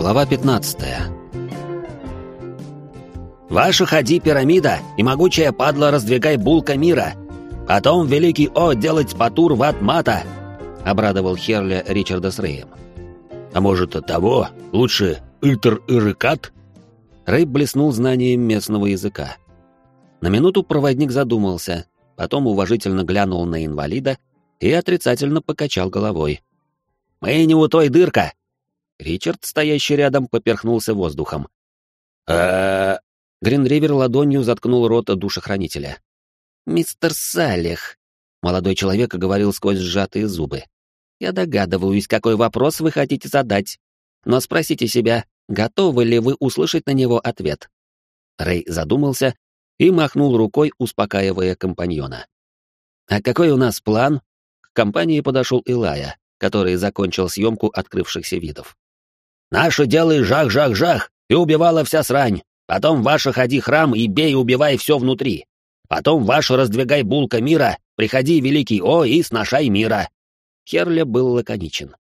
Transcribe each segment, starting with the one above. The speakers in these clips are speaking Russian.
Глава 15 «Ваша ходи, пирамида, и могучая падла раздвигай булка мира. Потом великий О делать патур в атмата!» — обрадовал Херля Ричарда с Рэем. «А может, от того? Лучше Итер Ирыкат?» Рэй блеснул знанием местного языка. На минуту проводник задумался, потом уважительно глянул на инвалида и отрицательно покачал головой. «Мы не у той дырка!» Ричард, стоящий рядом, поперхнулся воздухом. а Гринривер ладонью заткнул рот душехранителя. «Мистер Салех», — молодой человек говорил сквозь сжатые зубы. «Я догадываюсь, какой вопрос вы хотите задать. Но спросите себя, готовы ли вы услышать на него ответ?» Рэй задумался и махнул рукой, успокаивая компаньона. «А какой у нас план?» К компании подошел Илая, который закончил съемку открывшихся видов. «Наше дело жах-жах-жах, и убивала вся срань. Потом ваша ходи храм и бей, убивай все внутри. Потом ваша раздвигай булка мира, приходи, великий О, и сношай мира». Херля был лаконичен.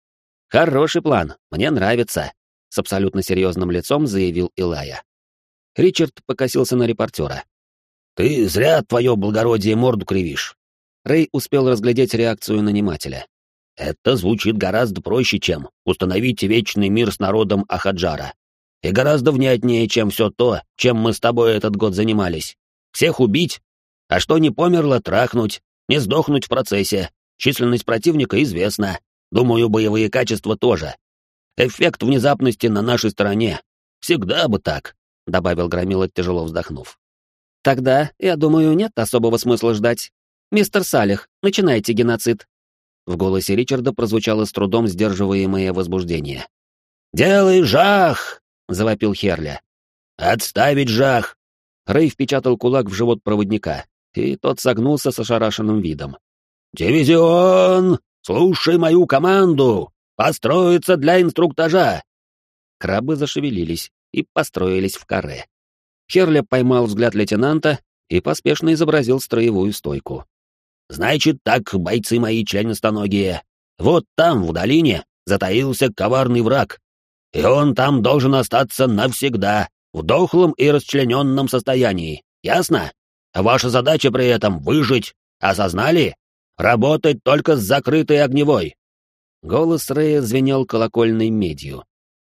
«Хороший план, мне нравится», — с абсолютно серьезным лицом заявил Илая. Ричард покосился на репортера. «Ты зря твое благородие морду кривишь». Рэй успел разглядеть реакцию нанимателя. «Это звучит гораздо проще, чем установить вечный мир с народом Ахаджара и гораздо внятнее, чем все то, чем мы с тобой этот год занимались. Всех убить, а что не померло, трахнуть, не сдохнуть в процессе. Численность противника известна. Думаю, боевые качества тоже. Эффект внезапности на нашей стороне. Всегда бы так, — добавил Громила, тяжело вздохнув. «Тогда, я думаю, нет особого смысла ждать. Мистер Салих, начинайте геноцид». В голосе Ричарда прозвучало с трудом сдерживаемое возбуждение. «Делай жах!» — завопил Херля. «Отставить жах!» Рэй впечатал кулак в живот проводника, и тот согнулся с ошарашенным видом. «Дивизион! Слушай мою команду! Построиться для инструктажа!» Крабы зашевелились и построились в каре. Херля поймал взгляд лейтенанта и поспешно изобразил строевую стойку. «Значит так, бойцы мои членистоногие, вот там, в долине, затаился коварный враг, и он там должен остаться навсегда, в дохлом и расчлененном состоянии. Ясно? Ваша задача при этом — выжить. Осознали? Работать только с закрытой огневой. Голос Рэя звенел колокольной медью.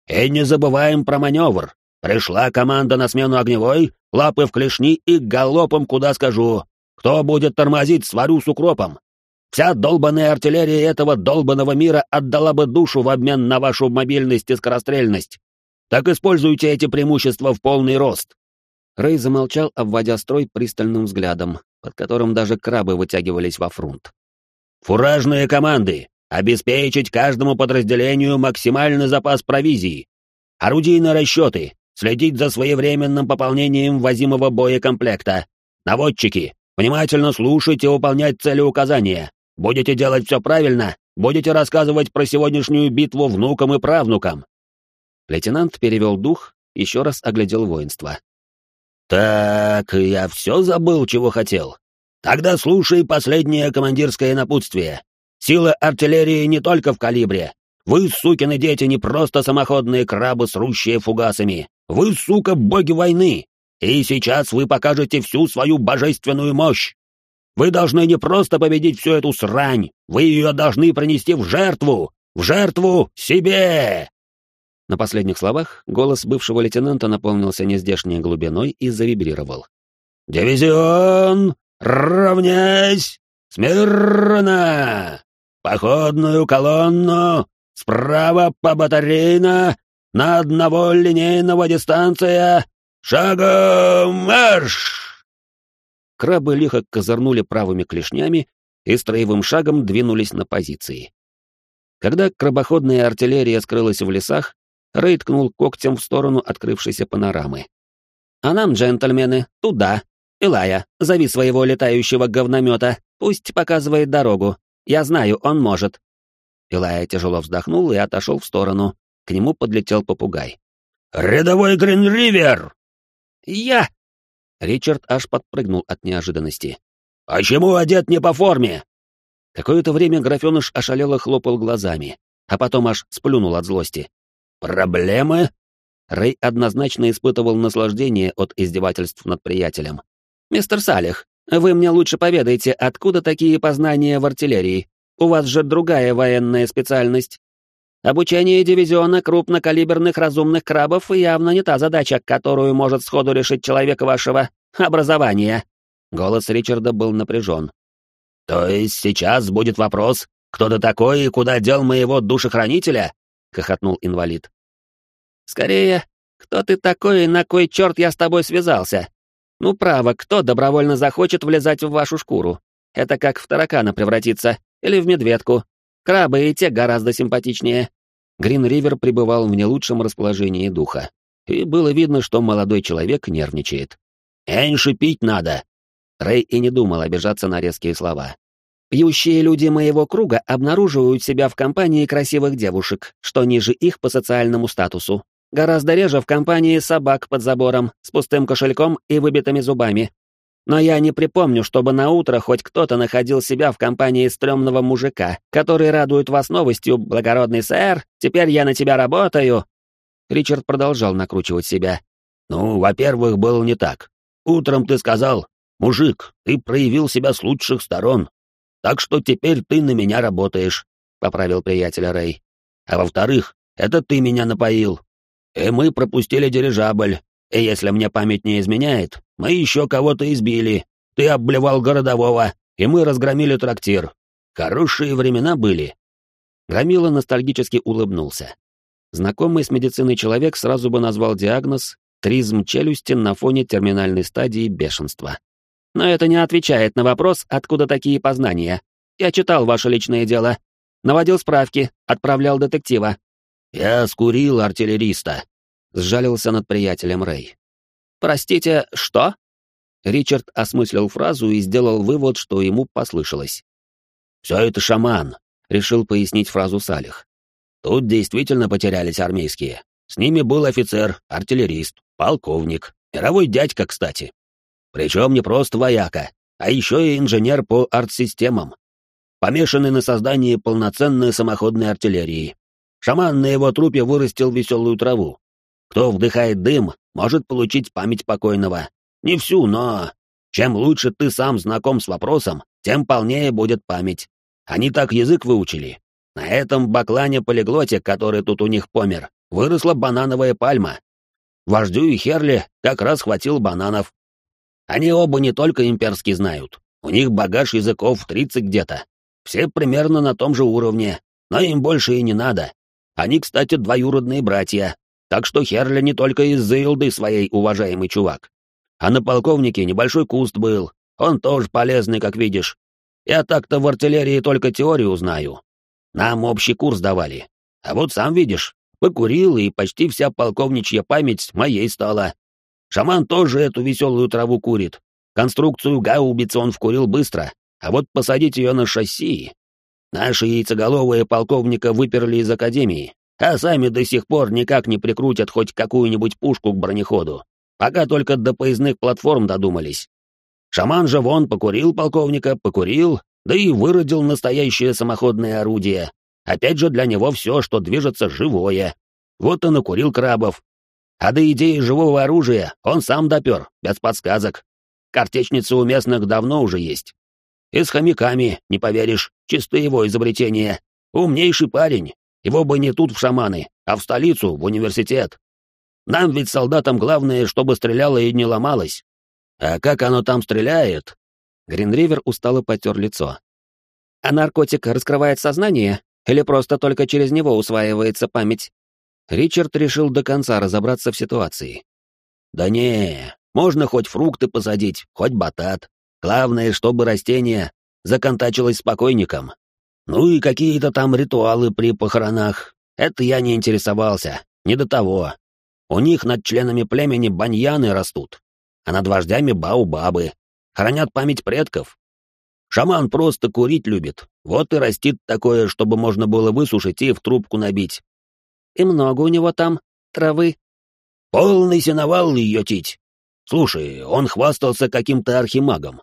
И не забываем про маневр. Пришла команда на смену огневой, лапы в клешни и галопом куда скажу. Кто будет тормозить, сварю с укропом. Вся долбанная артиллерия этого долбанного мира отдала бы душу в обмен на вашу мобильность и скорострельность. Так используйте эти преимущества в полный рост. Рэй замолчал, обводя строй пристальным взглядом, под которым даже крабы вытягивались во фрунт. Фуражные команды. Обеспечить каждому подразделению максимальный запас провизии. Орудийные расчеты. Следить за своевременным пополнением возимого боекомплекта. Наводчики. Внимательно слушать и выполнять целеуказания. Будете делать все правильно, будете рассказывать про сегодняшнюю битву внукам и правнукам. Лейтенант перевел дух, еще раз оглядел воинство. Так, я все забыл, чего хотел. Тогда слушай последнее командирское напутствие. Сила артиллерии не только в калибре. Вы, сукины дети, не просто самоходные крабы, срущие фугасами. Вы, сука, боги войны. И сейчас вы покажете всю свою божественную мощь. Вы должны не просто победить всю эту срань, вы ее должны принести в жертву, в жертву себе!» На последних словах голос бывшего лейтенанта наполнился нездешней глубиной и завибрировал. «Дивизион, равняйсь! Смирно! Походную колонну! Справа по батарейно! На одного линейного дистанция! Шагом марш!» крабы лихо козырнули правыми клешнями и строевым шагом двинулись на позиции. Когда крабоходная артиллерия скрылась в лесах, Рэй ткнул когтем в сторону открывшейся панорамы. «А нам, джентльмены, туда! Илая, зови своего летающего говномета, пусть показывает дорогу. Я знаю, он может». Илая тяжело вздохнул и отошел в сторону. К нему подлетел попугай. «Рядовой Гринривер!» «Я!» Ричард аж подпрыгнул от неожиданности. «Почему одет не по форме?» Какое-то время графеныш ошалело хлопал глазами, а потом аж сплюнул от злости. «Проблемы?» Рэй однозначно испытывал наслаждение от издевательств над приятелем. «Мистер Салих, вы мне лучше поведайте, откуда такие познания в артиллерии? У вас же другая военная специальность. Обучение дивизиона крупнокалиберных разумных крабов явно не та задача, которую может сходу решить человек вашего образования». Голос Ричарда был напряжен. «То есть сейчас будет вопрос, кто ты такой и куда дел моего душехранителя?» — хохотнул инвалид. «Скорее, кто ты такой и на кой черт я с тобой связался? Ну, право, кто добровольно захочет влезать в вашу шкуру? Это как в таракана превратиться, или в медведку. Крабы и те гораздо симпатичнее». Грин Ривер пребывал в не лучшем расположении духа. И было видно, что молодой человек нервничает. «Меньше пить надо!» Рэй и не думал обижаться на резкие слова. «Пьющие люди моего круга обнаруживают себя в компании красивых девушек, что ниже их по социальному статусу. Гораздо реже в компании собак под забором, с пустым кошельком и выбитыми зубами. Но я не припомню, чтобы на утро хоть кто-то находил себя в компании стрёмного мужика, который радует вас новостью, благородный сэр, теперь я на тебя работаю. Ричард продолжал накручивать себя. Ну, во-первых, было не так. Утром ты сказал, мужик, ты проявил себя с лучших сторон. Так что теперь ты на меня работаешь, поправил приятеля Рэй. А во-вторых, это ты меня напоил, и мы пропустили дирижабль, и если мне память не изменяет, мы еще кого-то избили. Ты обблевал городового, и мы разгромили трактир. Хорошие времена были». Громила ностальгически улыбнулся. Знакомый с медициной человек сразу бы назвал диагноз «тризм челюсти на фоне терминальной стадии бешенства». Но это не отвечает на вопрос, откуда такие познания. Я читал ваше личное дело. Наводил справки, отправлял детектива. «Я скурил артиллериста», — сжалился над приятелем Рэй. «Простите, что?» Ричард осмыслил фразу и сделал вывод, что ему послышалось. «Все это шаман», — решил пояснить фразу Салих. «Тут действительно потерялись армейские. С ними был офицер, артиллерист, полковник, мировой дядька, кстати. Причем не просто вояка, а еще и инженер по артсистемам, помешанный на создании полноценной самоходной артиллерии, Шаман на его трупе вырастил веселую траву. Кто вдыхает дым, может получить память покойного. Не всю, но... Чем лучше ты сам знаком с вопросом, тем полнее будет память. Они так язык выучили. На этом баклане-полиглоте, который тут у них помер, выросла банановая пальма. Вождю и Херли как раз хватил бананов. Они оба не только имперский знают. У них багаж языков 30 где-то. Все примерно на том же уровне, но им больше и не надо. Они, кстати, двоюродные братья, так что Херли не только из-за елды своей уважаемый чувак. А на полковнике небольшой куст был, он тоже полезный, как видишь. Я так-то в артиллерии только теорию знаю. Нам общий курс давали. А вот сам видишь, покурил, и почти вся полковничья память моей стала. Шаман тоже эту веселую траву курит. Конструкцию гаубицы он вкурил быстро, а вот посадить ее на шасси Наши яйцеголовые полковника выперли из академии, а сами до сих пор никак не прикрутят хоть какую-нибудь пушку к бронеходу, пока только до поездных платформ додумались. Шаман же вон покурил полковника, покурил, да и выродил настоящее самоходное орудие. Опять же, для него все, что движется, живое. Вот он и курил крабов. А до идеи живого оружия он сам допер, без подсказок. Картечницы у местных давно уже есть. И с хомяками, не поверишь, чисто его изобретение. Умнейший парень. Его бы не тут в шаманы, а в столицу, в университет. Нам ведь солдатам главное, чтобы стреляло и не ломалось. А как оно там стреляет? Гринривер устало потер лицо. А наркотик раскрывает сознание или просто только через него усваивается память? Ричард решил до конца разобраться в ситуации. Да не, можно хоть фрукты посадить, хоть батат. Главное, чтобы растение законтачилось с покойником. Ну и какие-то там ритуалы при похоронах. Это я не интересовался, не до того. У них над членами племени баньяны растут, а над вождями баубабы. Хранят память предков. Шаман просто курить любит, вот и растит такое, чтобы можно было высушить и в трубку набить. И много у него там травы. Полный сеновал ее тить. Слушай, он хвастался каким-то архимагом.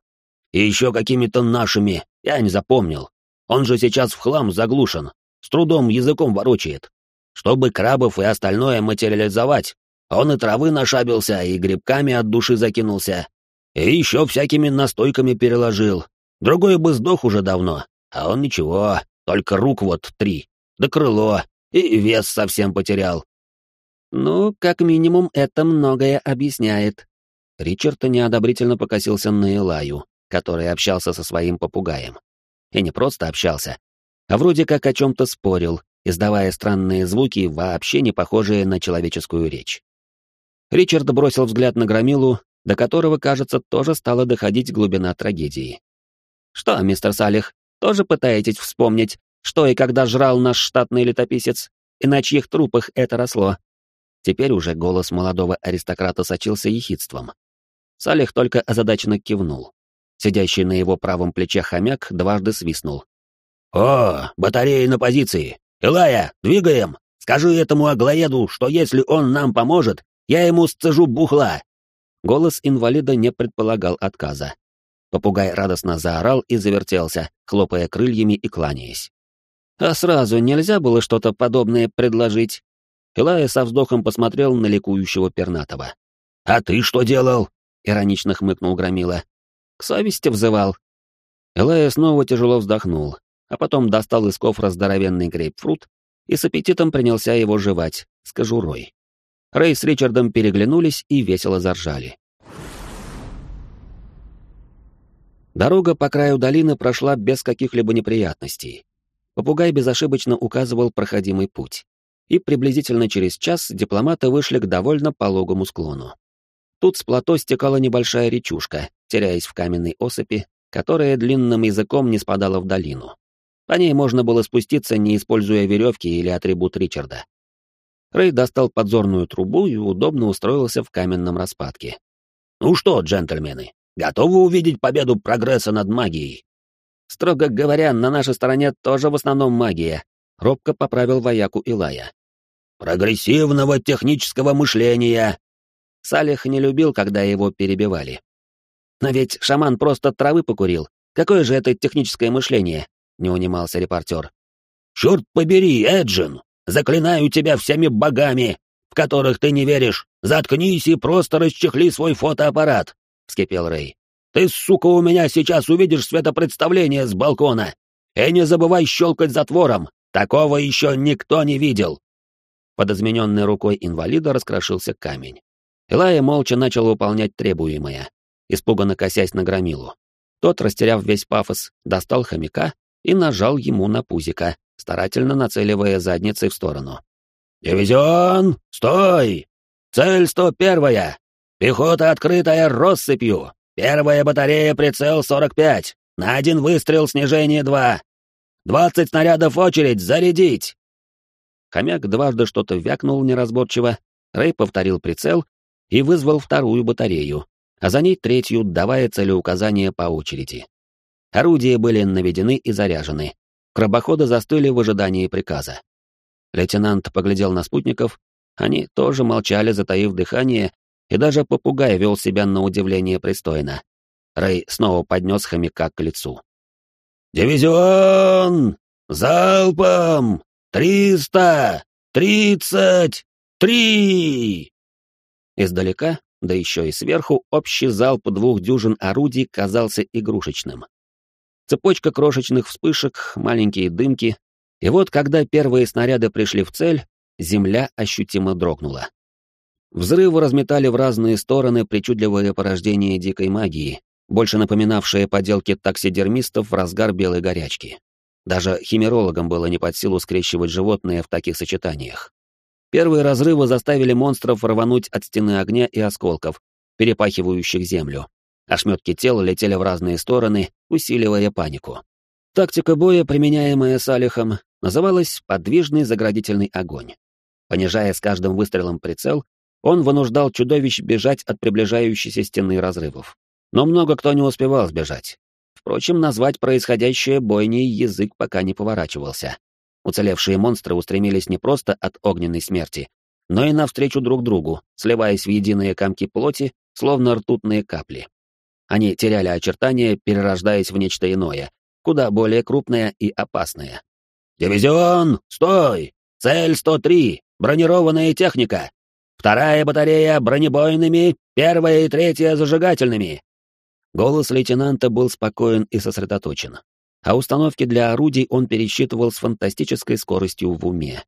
И еще какими-то нашими, я не запомнил. Он же сейчас в хлам заглушен, с трудом языком ворочает. Чтобы крабов и остальное материализовать, Он и травы нашабился, и грибками от души закинулся. И еще всякими настойками переложил. Другой бы сдох уже давно, а он ничего, только рук вот три, да крыло, и вес совсем потерял. Ну, как минимум, это многое объясняет. Ричард неодобрительно покосился на Элаю, который общался со своим попугаем. И не просто общался, а вроде как о чем-то спорил, издавая странные звуки, вообще не похожие на человеческую речь. Ричард бросил взгляд на Громилу, до которого, кажется, тоже стала доходить глубина трагедии. «Что, мистер Салих, тоже пытаетесь вспомнить, что и когда жрал наш штатный летописец, и на чьих трупах это росло?» Теперь уже голос молодого аристократа сочился ехидством. Салих только озадаченно кивнул. Сидящий на его правом плече хомяк дважды свистнул. «О, батареи на позиции! Илая, двигаем! Скажи этому аглоеду, что если он нам поможет, я ему сцежу бухла!» Голос инвалида не предполагал отказа. Попугай радостно заорал и завертелся, хлопая крыльями и кланяясь. «А сразу нельзя было что-то подобное предложить?» Илая со вздохом посмотрел на ликующего пернатого. «А ты что делал?» — иронично хмыкнул Громила. «К совести взывал». Илая снова тяжело вздохнул, а потом достал из кофра здоровенный грейпфрут и с аппетитом принялся его жевать, с кожурой. Рэй с Ричардом переглянулись и весело заржали. Дорога по краю долины прошла без каких-либо неприятностей. Попугай безошибочно указывал проходимый путь. И приблизительно через час дипломаты вышли к довольно пологому склону. Тут с плато стекала небольшая речушка, теряясь в каменной осыпи, которая длинным языком не спадала в долину. По ней можно было спуститься, не используя веревки или атрибут Ричарда. Рэй достал подзорную трубу и удобно устроился в каменном распадке. «Ну что, джентльмены, готовы увидеть победу прогресса над магией?» «Строго говоря, на нашей стороне тоже в основном магия», — робко поправил вояку Илая. «Прогрессивного технического мышления!» Салих не любил, когда его перебивали. «Но ведь шаман просто травы покурил. Какое же это техническое мышление?» — не унимался репортер. «Черт побери, Эджин! Заклинаю тебя всеми богами, в которых ты не веришь! Заткнись и просто расчехли свой фотоаппарат!» — вскипел Рэй. «Ты, сука, у меня сейчас увидишь светопредставление с балкона! И не забывай щелкать затвором! Такого еще никто не видел!» Под измененной рукой инвалида раскрошился камень. Илая молча начал выполнять требуемое, испуганно косясь на громилу. Тот, растеряв весь пафос, достал хомяка и нажал ему на пузико, старательно нацеливая задницей в сторону. «Дивизион, стой! Цель сто первая! Пехота открытая россыпью! Первая батарея прицел 45! На один выстрел снижение 2! Двадцать снарядов очередь, зарядить!» Хомяк дважды что-то вякнул неразборчиво, Рэй повторил прицел и вызвал вторую батарею, а за ней третью, давая целеуказания по очереди. Орудия были наведены и заряжены. Крабоходы застыли в ожидании приказа. Лейтенант поглядел на спутников, они тоже молчали, затаив дыхание, и даже попугай вел себя на удивление пристойно. Рэй снова поднес хомяка к лицу. «Дивизион! Залпом! Триста! Тридцать! Три!» Издалека, да еще и сверху, общий залп двух дюжин орудий казался игрушечным. Цепочка крошечных вспышек, маленькие дымки. И вот, когда первые снаряды пришли в цель, земля ощутимо дрогнула. Взрывы разметали в разные стороны причудливое порождение дикой магии, больше напоминавшее поделки таксидермистов в разгар белой горячки. Даже химерологам было не под силу скрещивать животные в таких сочетаниях. Первые разрывы заставили монстров рвануть от стены огня и осколков, перепахивающих землю. Ошметки тела летели в разные стороны, усиливая панику. Тактика боя, применяемая Салихом, называлась «подвижный заградительный огонь». Понижая с каждым выстрелом прицел, он вынуждал чудовищ бежать от приближающейся стены разрывов. Но много кто не успевал сбежать. Впрочем, назвать происходящее бойней язык пока не поворачивался. Уцелевшие монстры устремились не просто от огненной смерти, но и навстречу друг другу, сливаясь в единые комки плоти, словно ртутные капли. Они теряли очертания, перерождаясь в нечто иное, куда более крупное и опасное. «Дивизион, стой! Цель 103! Бронированная техника! Вторая батарея бронебойными, первая и третья зажигательными!» Голос лейтенанта был спокоен и сосредоточен, а установки для орудий он пересчитывал с фантастической скоростью в уме.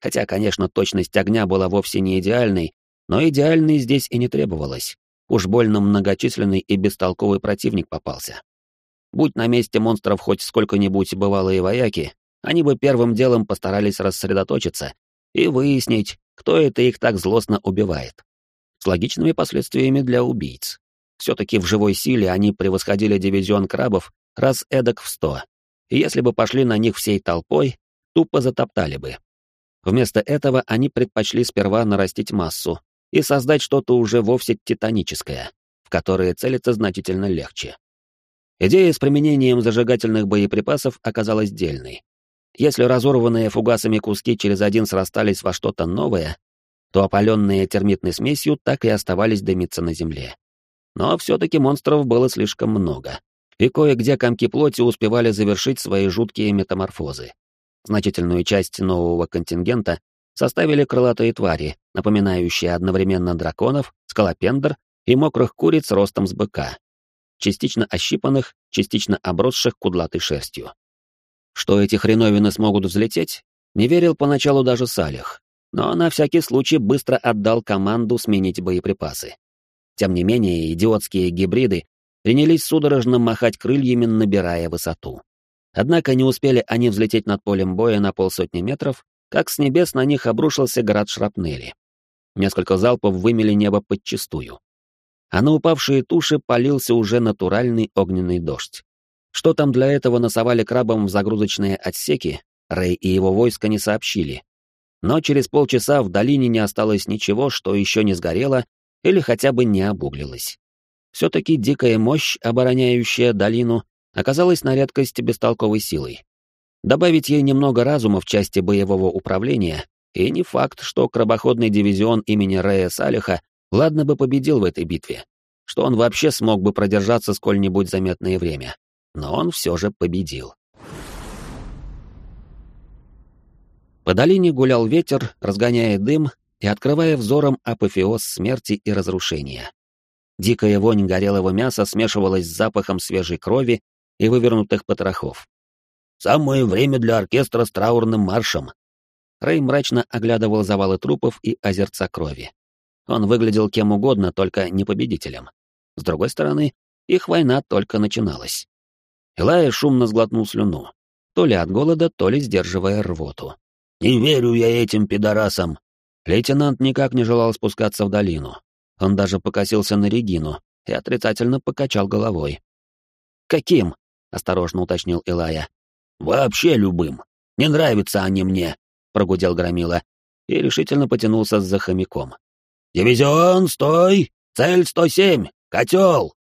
Хотя, конечно, точность огня была вовсе не идеальной, но идеальной здесь и не требовалось. Уж больно многочисленный и бестолковый противник попался. Будь на месте монстров хоть сколько-нибудь бывалые вояки, они бы первым делом постарались рассредоточиться и выяснить, кто это их так злостно убивает. С логичными последствиями для убийц. Все-таки в живой силе они превосходили дивизион крабов раз эдак в сто, и если бы пошли на них всей толпой, тупо затоптали бы. Вместо этого они предпочли сперва нарастить массу и создать что-то уже вовсе титаническое, в которое целиться значительно легче. Идея с применением зажигательных боеприпасов оказалась дельной. Если разорванные фугасами куски через один срастались во что-то новое, то опаленные термитной смесью так и оставались дымиться на земле. Но все-таки монстров было слишком много, и кое-где комки плоти успевали завершить свои жуткие метаморфозы. Значительную часть нового контингента составили крылатые твари, напоминающие одновременно драконов, скалопендр и мокрых куриц ростом с быка, частично ощипанных, частично обросших кудлатой шерстью. Что эти хреновины смогут взлететь, не верил поначалу даже Салих, но на всякий случай быстро отдал команду сменить боеприпасы. Тем не менее, идиотские гибриды принялись судорожно махать крыльями, набирая высоту. Однако не успели они взлететь над полем боя на полсотни метров, как с небес на них обрушился град шрапнели. Несколько залпов вымели небо подчистую. А на упавшие туши полился уже натуральный огненный дождь. Что там для этого носовали крабам в загрузочные отсеки, Рэй и его войска не сообщили. Но через полчаса в долине не осталось ничего, что еще не сгорело или хотя бы не обуглилось. Все-таки дикая мощь, обороняющая долину, оказалась на редкость бестолковой силой. Добавить ей немного разума в части боевого управления, и не факт, что крабоходный дивизион имени Рэя Салиха ладно бы победил в этой битве, что он вообще смог бы продержаться сколь-нибудь заметное время но он все же победил. По долине гулял ветер, разгоняя дым и открывая взором апофеоз смерти и разрушения. Дикая вонь горелого мяса смешивалась с запахом свежей крови и вывернутых потрохов. «Самое время для оркестра с траурным маршем!» Рэй мрачно оглядывал завалы трупов и озерца крови. Он выглядел кем угодно, только не победителем. С другой стороны, их война только начиналась. Илая шумно сглотнул слюну, то ли от голода, то ли сдерживая рвоту. «Не верю я этим пидорасам!» Лейтенант никак не желал спускаться в долину. Он даже покосился на Регину и отрицательно покачал головой. «Каким?» — осторожно уточнил Илая. «Вообще любым. Не нравятся они мне», — прогудел Громила и решительно потянулся за хомяком. «Дивизион, стой! Цель 107! Котел!»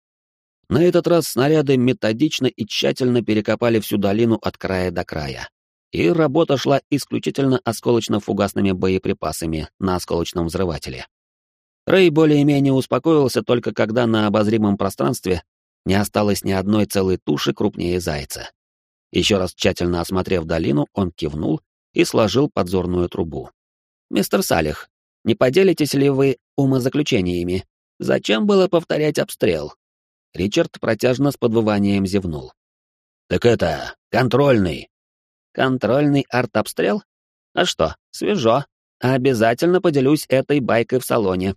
На этот раз снаряды методично и тщательно перекопали всю долину от края до края. И работа шла исключительно осколочно-фугасными боеприпасами на осколочном взрывателе. Рэй более-менее успокоился только когда на обозримом пространстве не осталось ни одной целой туши крупнее зайца. Еще раз тщательно осмотрев долину, он кивнул и сложил подзорную трубу. «Мистер Салих, не поделитесь ли вы умозаключениями? Зачем было повторять обстрел?» Ричард протяжно с подвыванием зевнул. «Так это, контрольный». «Контрольный артобстрел? А что, свежо. Обязательно поделюсь этой байкой в салоне.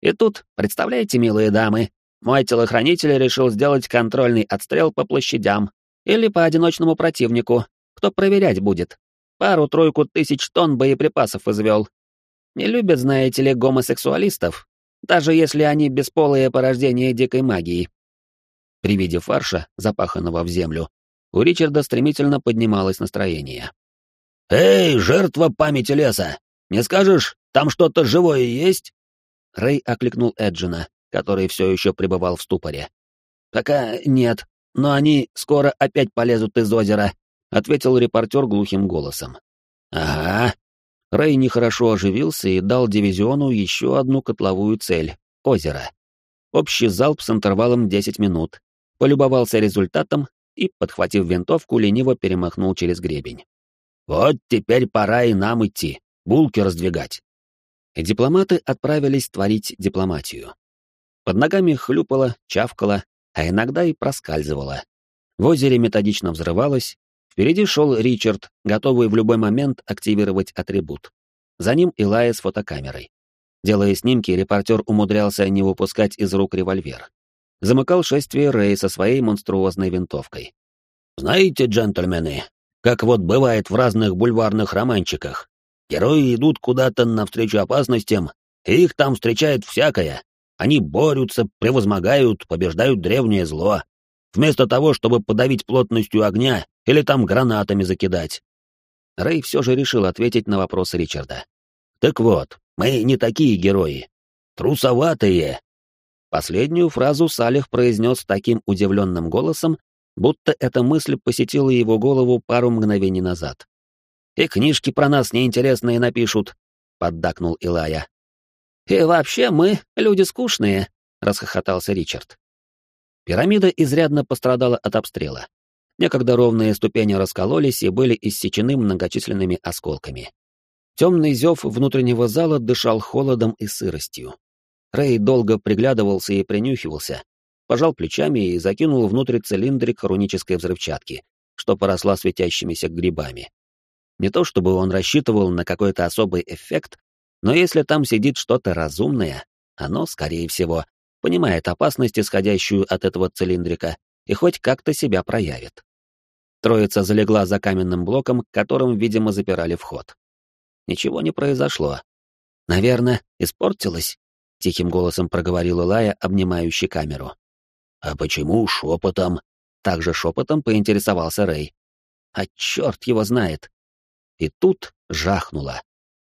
И тут, представляете, милые дамы, мой телохранитель решил сделать контрольный отстрел по площадям или по одиночному противнику. Кто проверять будет? Пару-тройку тысяч тонн боеприпасов извел. Не любят, знаете ли, гомосексуалистов, даже если они бесполые порождения дикой магии. При виде фарша, запаханного в землю, у Ричарда стремительно поднималось настроение. «Эй, жертва памяти леса! Не скажешь, там что-то живое есть?» Рэй окликнул Эджина, который все еще пребывал в ступоре. «Пока нет, но они скоро опять полезут из озера», — ответил репортер глухим голосом. «Ага». Рэй нехорошо оживился и дал дивизиону еще одну котловую цель — озеро. Общий залп с интервалом 10 минут, полюбовался результатом и, подхватив винтовку, лениво перемахнул через гребень. «Вот теперь пора и нам идти, булки раздвигать». И дипломаты отправились творить дипломатию. Под ногами хлюпало, чавкало, а иногда и проскальзывало. В озере методично взрывалось, впереди шел Ричард, готовый в любой момент активировать атрибут. За ним Илая с фотокамерой. Делая снимки, репортер умудрялся не выпускать из рук револьвер. Замыкал шествие Рэй со своей монструозной винтовкой. «Знаете, джентльмены, как вот бывает в разных бульварных романчиках, герои идут куда-то навстречу опасностям, и их там встречает всякое. Они борются, превозмогают, побеждают древнее зло, вместо того, чтобы подавить плотностью огня или там гранатами закидать». Рэй все же решил ответить на вопрос Ричарда. «Так вот, мы не такие герои. Трусоватые. Последнюю фразу Салих произнес таким удивленным голосом, будто эта мысль посетила его голову пару мгновений назад. «И книжки про нас неинтересные напишут», — поддакнул Илая. «И вообще мы люди скучные», — расхохотался Ричард. Пирамида изрядно пострадала от обстрела. Некогда ровные ступени раскололись и были иссечены многочисленными осколками. Темный зев внутреннего зала дышал холодом и сыростью. Рэй долго приглядывался и принюхивался, пожал плечами и закинул внутрь цилиндрик рунической взрывчатки, что поросла светящимися грибами. Не то чтобы он рассчитывал на какой-то особый эффект, но если там сидит что-то разумное, оно, скорее всего, понимает опасность, исходящую от этого цилиндрика, и хоть как-то себя проявит. Троица залегла за каменным блоком, которым, видимо, запирали вход. Ничего не произошло. «Наверное, испортилось?» — тихим голосом проговорила Лая, обнимающий камеру. «А почему шепотом?» — также шепотом поинтересовался Рэй. «А черт его знает!» И тут жахнуло.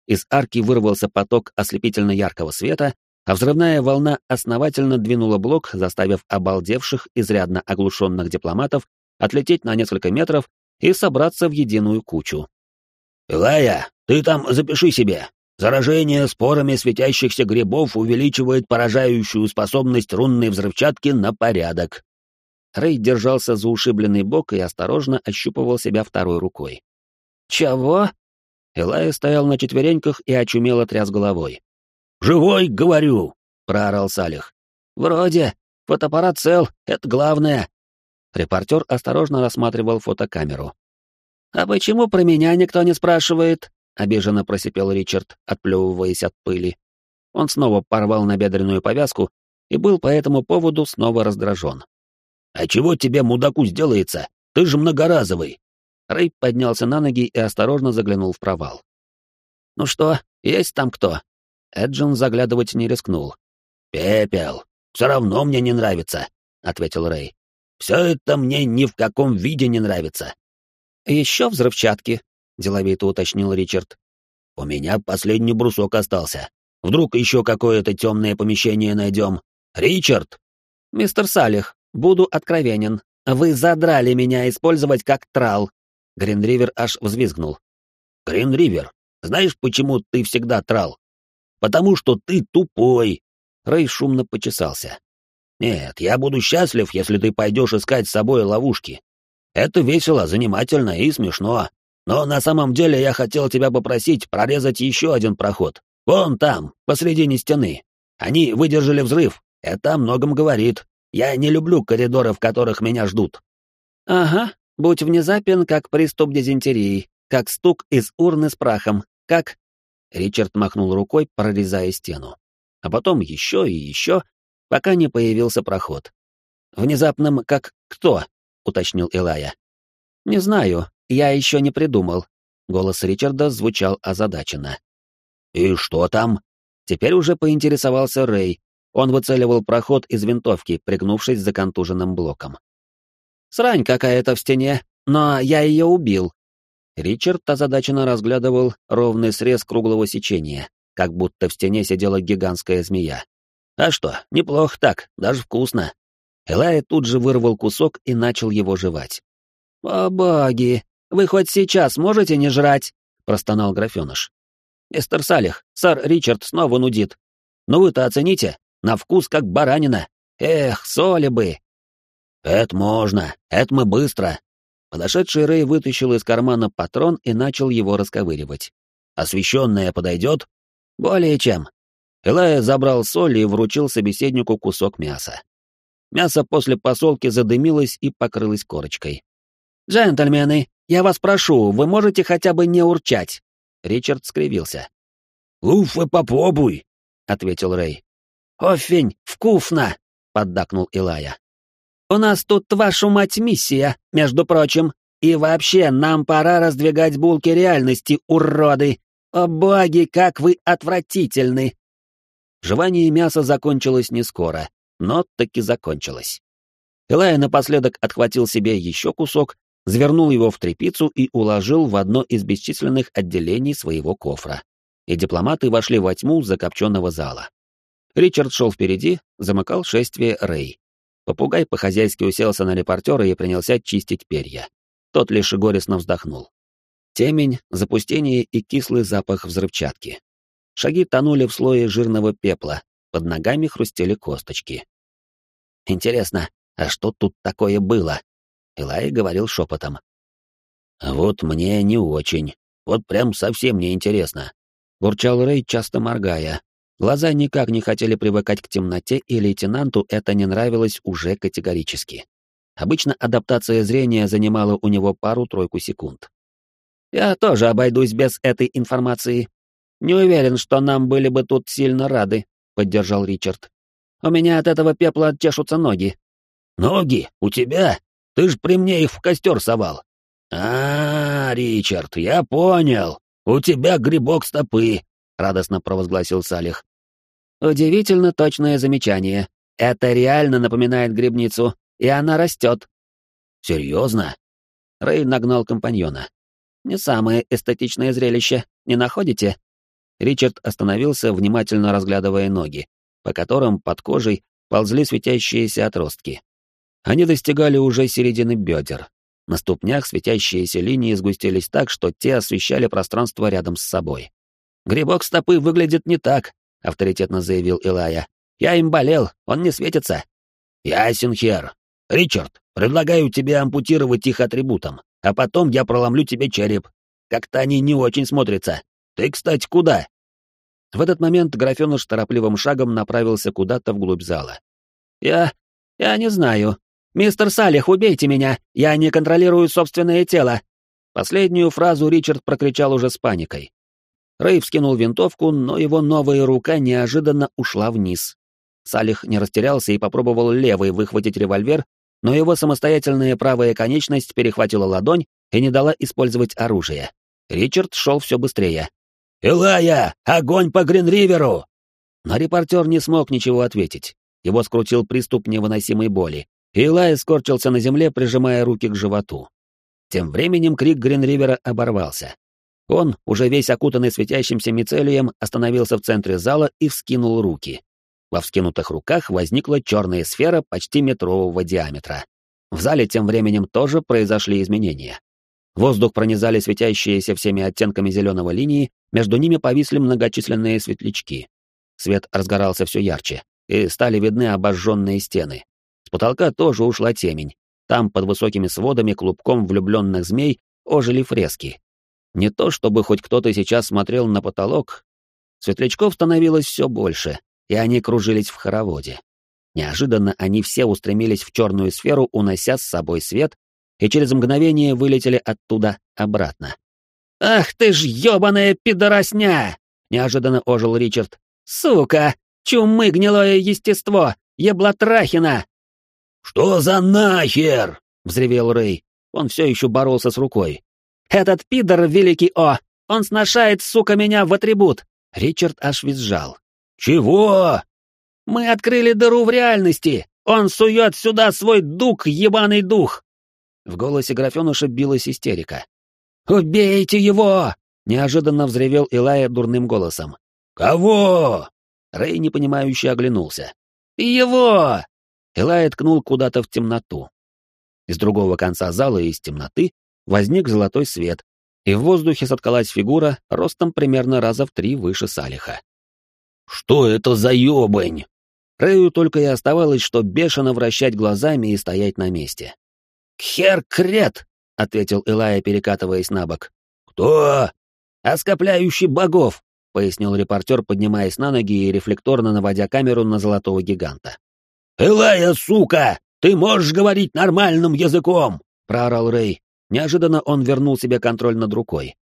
Из арки вырвался поток ослепительно яркого света, а взрывная волна основательно двинула блок, заставив обалдевших, изрядно оглушенных дипломатов отлететь на несколько метров и собраться в единую кучу. «Лая, ты там запиши себе. Заражение спорами светящихся грибов увеличивает поражающую способность рунной взрывчатки на порядок». Рэй держался за ушибленный бок и осторожно ощупывал себя второй рукой. «Чего?» Элай стоял на четвереньках и очумело тряс головой. «Живой, говорю!» — проорал Салих. «Вроде. Фотоаппарат цел, это главное». Репортер осторожно рассматривал фотокамеру. «А почему про меня никто не спрашивает?» — обиженно просипел Ричард, отплевываясь от пыли. Он снова порвал набедренную повязку и был по этому поводу снова раздражен. «А чего тебе, мудаку, сделается? Ты же многоразовый!» Рэй поднялся на ноги и осторожно заглянул в провал. «Ну что, есть там кто?» Эджин заглядывать не рискнул. «Пепел, все равно мне не нравится», — ответил Рэй. «Все это мне ни в каком виде не нравится. «Еще взрывчатки», — деловито уточнил Ричард. «У меня последний брусок остался. Вдруг еще какое-то темное помещение найдем. Ричард!» «Мистер Салих, буду откровенен. Вы задрали меня использовать как трал». Гринривер аж взвизгнул. «Гринривер, знаешь, почему ты всегда трал? Потому что ты тупой!» Рэй шумно почесался. «Нет, я буду счастлив, если ты пойдешь искать с собой ловушки. Это весело, занимательно и смешно. Но на самом деле я хотел тебя попросить прорезать еще один проход. Вон там, посредине стены. Они выдержали взрыв. Это о многом говорит. Я не люблю коридоры, в которых меня ждут. Ага, будь внезапен, как приступ дизентерии, как стук из урны с прахом, как... Ричард махнул рукой, прорезая стену. А потом еще и еще, пока не появился проход. Внезапным, как кто? — уточнил Илая. «Не знаю, я еще не придумал». Голос Ричарда звучал озадаченно. «И что там?» Теперь уже поинтересовался Рэй. Он выцеливал проход из винтовки, пригнувшись за контуженным блоком. «Срань какая-то в стене, но я ее убил». Ричард озадаченно разглядывал ровный срез круглого сечения, как будто в стене сидела гигантская змея. «А что, неплохо так, даже вкусно». Элая тут же вырвал кусок и начал его жевать. «О боги! Вы хоть сейчас можете не жрать?» — простонал графеныш. «Мистер Салих, сэр Ричард снова нудит. Ну вы-то оцените, на вкус как баранина. Эх, соли бы!» «Это можно, это мы быстро!» Подошедший Рэй вытащил из кармана патрон и начал его расковыривать. «Освещенное подойдет?» Более чем. Элая забрал соль и вручил собеседнику кусок мяса. Мясо после посолки задымилось и покрылось корочкой. «Джентльмены, я вас прошу, вы можете хотя бы не урчать?» Ричард скривился. «Луфа попробуй», — ответил Рэй. «Офень, вкусно!» — поддакнул Илая. «У нас тут, вашу мать, миссия, между прочим. И вообще, нам пора раздвигать булки реальности, уроды! О боги, как вы отвратительны!» Жевание мяса закончилось не скоро, но таки закончилось. Илая напоследок отхватил себе еще кусок, завернул его в тряпицу и уложил в одно из бесчисленных отделений своего кофра. И дипломаты вошли во тьму закопченного зала. Ричард шел впереди, замыкал шествие Рэй. Попугай по-хозяйски уселся на репортера и принялся чистить перья. Тот лишь горестно вздохнул. Темень, запустение и кислый запах взрывчатки. Шаги тонули в слое жирного пепла, под ногами хрустели косточки. «Интересно, а что тут такое было?» Илай говорил шепотом. «Вот мне не очень. Вот прям совсем не интересно», — бурчал Рэй, часто моргая. Глаза никак не хотели привыкать к темноте, и лейтенанту это не нравилось уже категорически. Обычно адаптация зрения занимала у него пару-тройку секунд. «Я тоже обойдусь без этой информации. Не уверен, что нам были бы тут сильно рады», — поддержал Ричард. «У меня от этого пепла отчешутся ноги». «Ноги? У тебя? Ты ж при мне их в костер совал». «А, -а Ричард, я понял. У тебя грибок стопы», — радостно провозгласил Салих. «Удивительно точное замечание. Это реально напоминает грибницу, и она растет». «Серьезно?» Рэй нагнал компаньона. «Не самое эстетичное зрелище, не находите?» Ричард остановился, внимательно разглядывая ноги, по которым под кожей ползли светящиеся отростки. Они достигали уже середины бедер. На ступнях светящиеся линии сгустились так, что те освещали пространство рядом с собой. «Грибок стопы выглядит не так», — авторитетно заявил Илая. «Я им болел, он не светится». «Ясен хер. Ричард, предлагаю тебе ампутировать их атрибутом, а потом я проломлю тебе череп. Как-то они не очень смотрятся. Ты, кстати, куда?» В этот момент графеныш торопливым шагом направился куда-то вглубь зала. «Я... я не знаю. Мистер Салих, убейте меня! Я не контролирую собственное тело!» Последнюю фразу Ричард прокричал уже с паникой. Рэй вскинул винтовку, но его новая рука неожиданно ушла вниз. Салих не растерялся и попробовал левой выхватить револьвер, но его самостоятельная правая конечность перехватила ладонь и не дала использовать оружие. Ричард шел все быстрее. «Илая! Огонь по Гринриверу!» Но репортер не смог ничего ответить. Его скрутил приступ невыносимой боли, и скорчился на земле, прижимая руки к животу. Тем временем крик Гринривера оборвался. Он, уже весь окутанный светящимся мицелием, остановился в центре зала и вскинул руки. Во вскинутых руках возникла черная сфера почти метрового диаметра. В зале тем временем тоже произошли изменения. Воздух пронизали светящиеся всеми оттенками зеленого линии, между ними повисли многочисленные светлячки. Свет разгорался все ярче, и стали видны обожженные стены. С потолка тоже ушла темень. Там, под высокими сводами, клубком влюбленных змей, ожили фрески. Не то чтобы хоть кто-то сейчас смотрел на потолок. Светлячков становилось все больше, и они кружились в хороводе. Неожиданно они все устремились в черную сферу, унося с собой свет, и через мгновение вылетели оттуда обратно. «Ах ты ж ёбаная пидоросня!» — неожиданно ожил Ричард. «Сука! Чумы гнилое естество! Еблотрахина!» «Что за нахер?» — взревел Рэй. Он все еще боролся с рукой. «Этот пидор, великий О! Он сношает, сука, меня в атрибут!» Ричард аж визжал. «Чего?» «Мы открыли дыру в реальности! Он сует сюда свой дух, ебаный дух!» В голосе графеныша билась истерика. «Убейте его!» — неожиданно взревел Илая дурным голосом. «Кого?» Рэй непонимающе оглянулся. «Его!» Илая ткнул куда-то в темноту. Из другого конца зала из темноты возник золотой свет, и в воздухе соткалась фигура ростом примерно раза в три выше Салиха. «Что это за ёбань?» Рэю только и оставалось, что бешено вращать глазами и стоять на месте. «Хер-крет!» — ответил Илая, перекатываясь на бок. «Кто?» «Оскопляющий богов! пояснил репортер, поднимаясь на ноги и рефлекторно наводя камеру на золотого гиганта. «Элая, сука! Ты можешь говорить нормальным языком!» — проорал Рэй. Неожиданно он вернул себе контроль над рукой.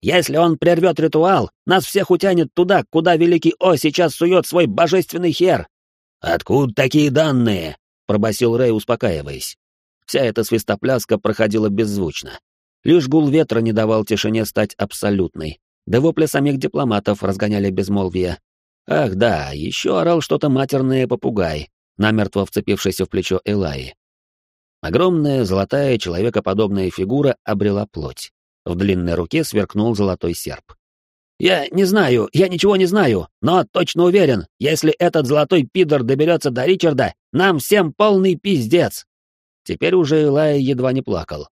«Если он прервет ритуал, нас всех утянет туда, куда Великий О сейчас сует свой божественный хер!» «Откуда такие данные?» — пробасил Рэй, успокаиваясь. Вся эта свистопляска проходила беззвучно. Лишь гул ветра не давал тишине стать абсолютной, да вопли самих дипломатов разгоняли безмолвие. Ах да, еще орал что-то матерное попугай, намертво вцепившийся в плечо Элаи. Огромная золотая человекоподобная фигура обрела плоть. В длинной руке сверкнул золотой серп. «Я не знаю, я ничего не знаю, но точно уверен, если этот золотой пидор доберется до Ричарда, нам всем полный пиздец!» Теперь уже Элай едва не плакал.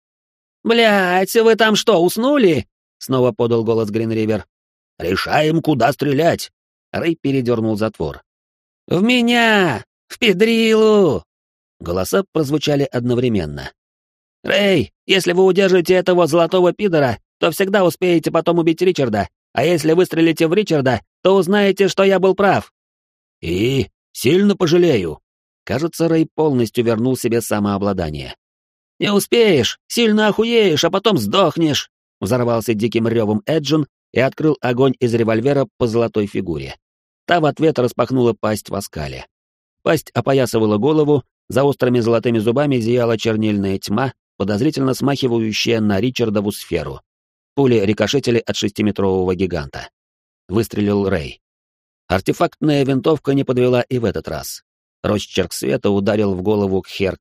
«Блядь, вы там что, уснули?» — снова подал голос Гринривер. «Решаем, куда стрелять!» Рэй передернул затвор. «В меня! В педрилу!» Голоса прозвучали одновременно. «Рэй, если вы удержите этого золотого пидора, то всегда успеете потом убить Ричарда, а если выстрелите в Ричарда, то узнаете, что я был прав». «И? Сильно пожалею». Кажется, Рэй полностью вернул себе самообладание. «Не успеешь, сильно охуеешь, а потом сдохнешь!» Взорвался диким ревом Эджин и открыл огонь из револьвера по золотой фигуре. Та в ответ распахнула пасть в оскале. Пасть опоясывала голову, за острыми золотыми зубами зияла чернильная тьма, подозрительно смахивающая на Ричардову сферу. Пули рикошетили от шестиметрового гиганта. Выстрелил Рэй. Артефактная винтовка не подвела и в этот раз. Росчерк света ударил в голову Хер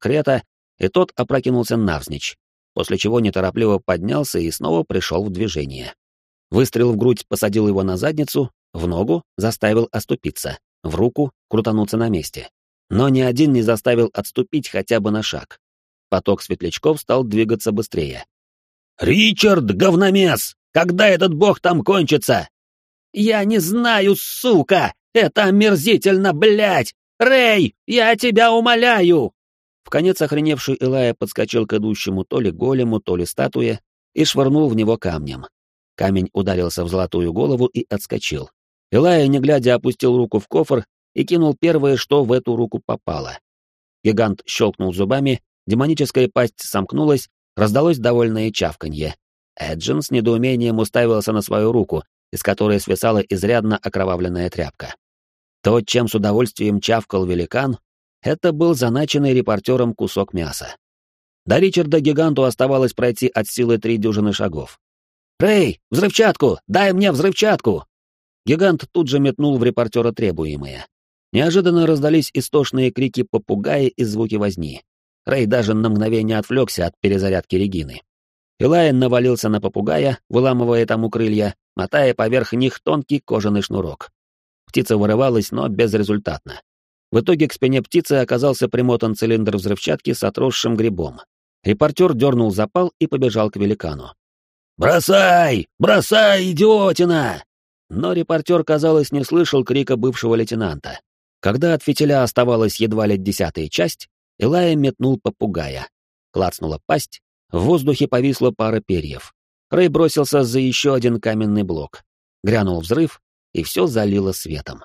и тот опрокинулся навзничь, после чего неторопливо поднялся и снова пришел в движение. Выстрел в грудь посадил его на задницу, в ногу заставил оступиться, в руку крутануться на месте. Но ни один не заставил отступить хотя бы на шаг. Поток светлячков стал двигаться быстрее. «Ричард, говномес! Когда этот бог там кончится?» «Я не знаю, сука! Это омерзительно, блядь! Рэй, я тебя умоляю!» В конец охреневший Илая подскочил к идущему то ли голему, то ли статуе и швырнул в него камнем. Камень ударился в золотую голову и отскочил. Илая, не глядя, опустил руку в кофр и кинул первое, что в эту руку попало. Гигант щелкнул зубами, демоническая пасть сомкнулась, раздалось довольное чавканье. Эджин с недоумением уставился на свою руку, из которой свисала изрядно окровавленная тряпка. То, чем с удовольствием чавкал великан, это был заначенный репортером кусок мяса. До Ричарда гиганту оставалось пройти от силы три дюжины шагов. «Рэй, взрывчатку! Дай мне взрывчатку!» Гигант тут же метнул в репортера требуемое. Неожиданно раздались истошные крики попугая и звуки возни. Рэй даже на мгновение отвлекся от перезарядки Регины. Илайн навалился на попугая, выламывая тому крылья, мотая поверх них тонкий кожаный шнурок. Птица вырывалась, но безрезультатно. В итоге к спине птицы оказался примотан цилиндр взрывчатки с отросшим грибом. Репортер дернул запал и побежал к великану. «Бросай! Бросай, идиотина!» Но репортер, казалось, не слышал крика бывшего лейтенанта. Когда от фитиля оставалась едва ли десятая часть, Илая метнул попугая. Клацнула пасть, в воздухе повисла пара перьев. Рэй бросился за еще один каменный блок. Грянул взрыв, и все залило светом.